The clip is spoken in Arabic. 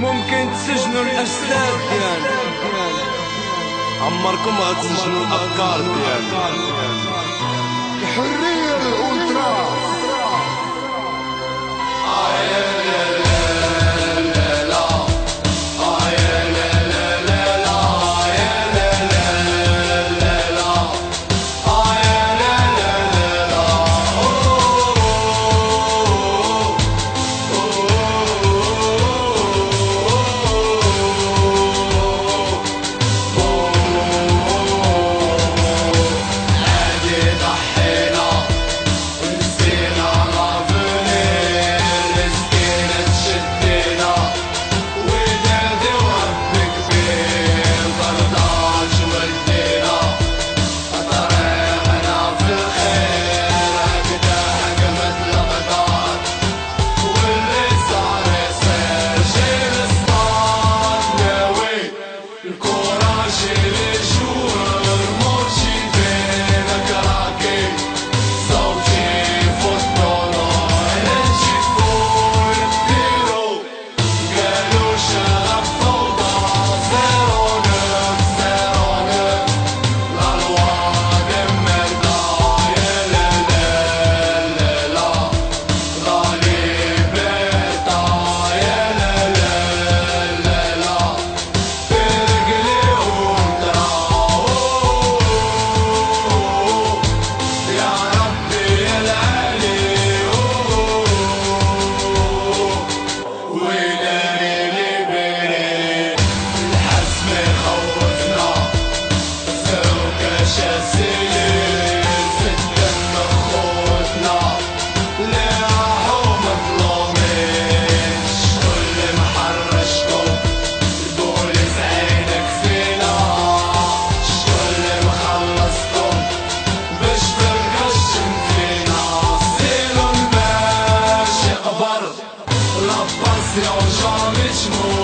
ممكن تسجنوا الأجساد ديالنا عمركم غتسجنوا الأفكار ديالنا الحرية الأولترا Silah olacağım hiç mi?